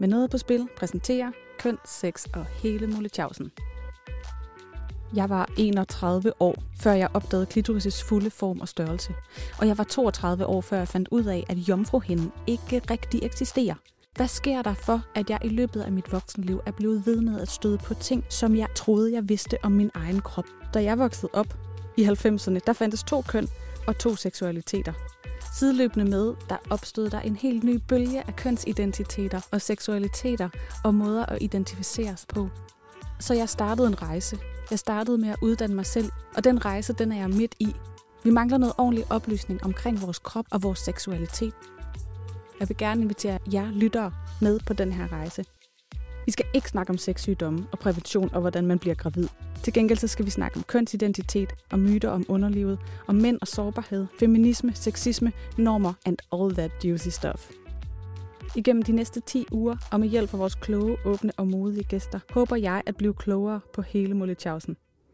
Med noget på spil præsenterer køn, sex og hele muligheden. Jeg var 31 år, før jeg opdagede klitoris' fulde form og størrelse. Og jeg var 32 år, før jeg fandt ud af, at jomfruhinden ikke rigtig eksisterer. Hvad sker der for, at jeg i løbet af mit voksenliv er blevet ved med at støde på ting, som jeg troede, jeg vidste om min egen krop? Da jeg voksede op i 90'erne, der fandtes to køn og to seksualiteter. Sideløbende med, der opstod der en helt ny bølge af kønsidentiteter og seksualiteter og måder at identificere sig på. Så jeg startede en rejse. Jeg startede med at uddanne mig selv, og den rejse, den er jeg midt i. Vi mangler noget ordentlig oplysning omkring vores krop og vores seksualitet. Jeg vil gerne invitere jer lyttere med på den her rejse. Vi skal ikke snakke om sexsygdomme og prævention og hvordan man bliver gravid. Til gengæld så skal vi snakke om kønsidentitet og myter om underlivet, om mænd og sårbarhed, feminisme, sexisme, normer and all that juicy stuff. Igennem de næste 10 uger, og med hjælp fra vores kloge, åbne og modige gæster, håber jeg at blive klogere på hele Molletjavsen.